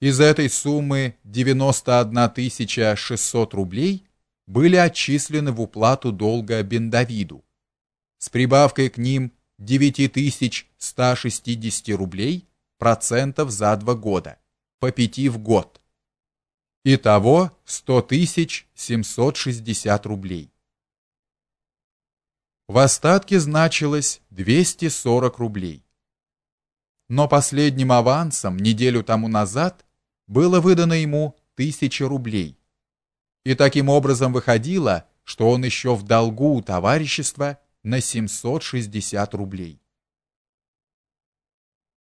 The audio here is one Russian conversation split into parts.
Из этой суммы 91 600 рублей были отчислены в уплату долга Бендавиду. С прибавкой к ним 9160 рублей процентов за два года, по пяти в год. Итого 100 760 рублей. В остатке значилось 240 рублей. Но последним авансом неделю тому назад было выдано ему 1000 рублей. И таким образом выходило, что он еще в долгу у товарищества на 760 рублей.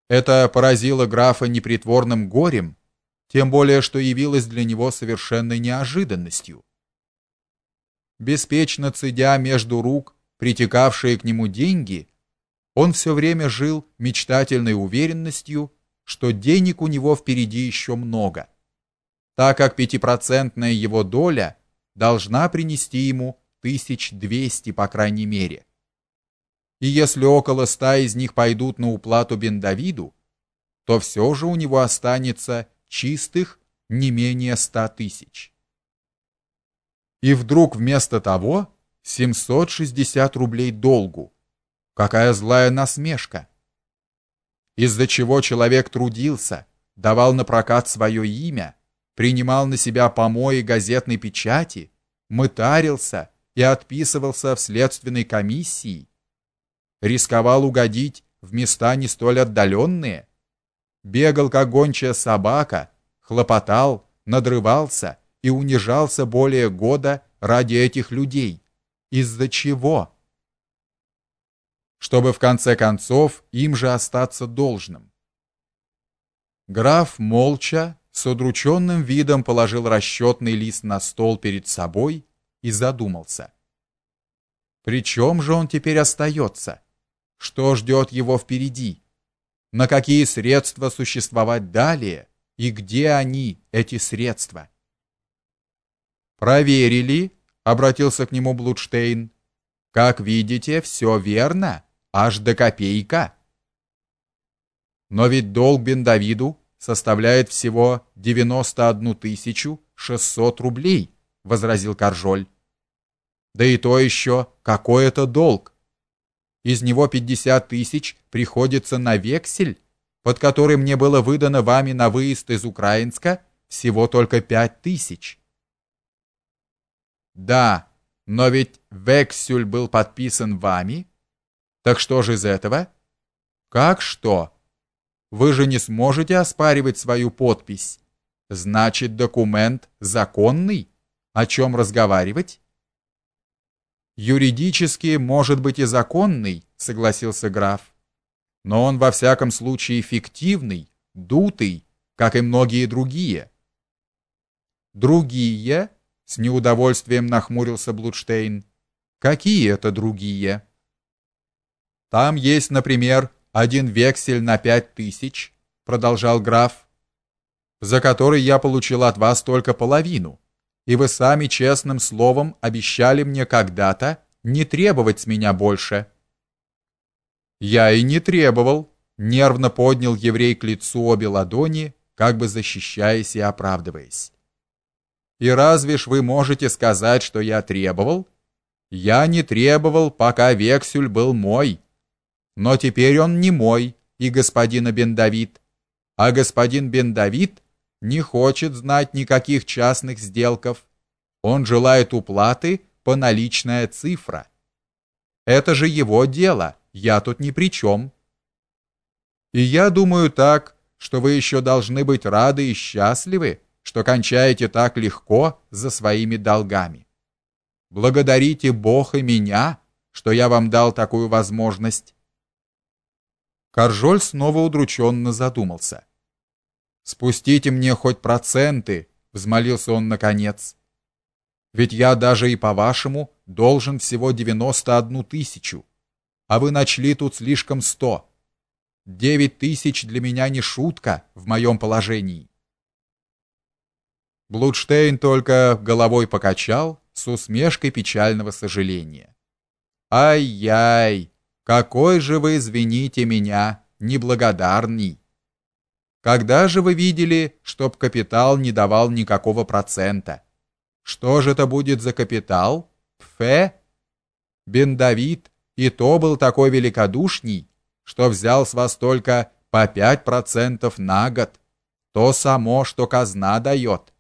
Это поразило графа непритворным горем, тем более что явилось для него совершенной неожиданностью. Беспечно цедя между рук притекавшие к нему деньги, он все время жил мечтательной уверенностью, что денег у него впереди еще много, так как пятипроцентная его доля должна принести ему 1200 по крайней мере. И если около ста из них пойдут на уплату Бендавиду, то все же у него останется чистых не менее ста тысяч. И вдруг вместо того 760 рублей долгу. Какая злая насмешка! Из-за чего человек трудился, давал на прокат свое имя, принимал на себя помои газетной печати, мытарился и отписывался в следственной комиссии, рисковал угодить в места не столь отдаленные, бегал как гончая собака, хлопотал, надрывался и унижался более года ради этих людей из-за чего? Чтобы в конце концов им же остаться должным. Граф молча, с удрученным видом положил расчетный лист на стол перед собой и задумался. При чем же он теперь остается? Что ждет его впереди? На какие средства существовать далее? И где они, эти средства? Проверили, обратился к нему Блудштейн. Как видите, все верно, аж до копейка. Но ведь долг Бендавиду составляет всего 91 600 рублей, возразил Каржоль. Да и то еще какой это долг? Из него 50 тысяч приходится на вексель, под который мне было выдано вами на выезд из Украинска всего только 5 тысяч. Да, но ведь вексель был подписан вами. Так что же из этого? Как что? Вы же не сможете оспаривать свою подпись. Значит, документ законный. О чем разговаривать? Юридически, может быть, и законный, согласился граф. Но он во всяком случае фиктивный, дутый, как и многие другие. Другие с неудовольствием нахмурился Блудштейн. Какие это другие? Там есть, например, один вексель на пять тысяч, продолжал граф, за который я получил от вас только половину, и вы сами честным словом обещали мне когда-то не требовать с меня больше. Я и не требовал, нервно поднял еврей к лицу обе ладони, как бы защищаясь и оправдываясь. И разве ж вы можете сказать, что я требовал? Я не требовал, пока вексель был мой. Но теперь он не мой и господина Бендавид. А господин Бендавид не хочет знать никаких частных сделков. Он желает уплаты по наличная цифра. Это же его дело, я тут ни при чем. И я думаю так, что вы еще должны быть рады и счастливы, что кончаете так легко за своими долгами. Благодарите Бог и меня, что я вам дал такую возможность. Каржоль снова удрученно задумался. Спустите мне хоть проценты, взмолился он наконец. Ведь я даже и по-вашему должен всего девяносто одну тысячу, а вы начли тут слишком сто. Девять тысяч для меня не шутка в моем положении. Блудштейн только головой покачал с усмешкой печального сожаления. Ай-яй, какой же вы, извините меня, неблагодарный. Когда же вы видели, чтоб капитал не давал никакого процента? Что же это будет за капитал? Фе? Бен Давид и то был такой великодушный, что взял с вас только по пять процентов на год, то само, что казна дает.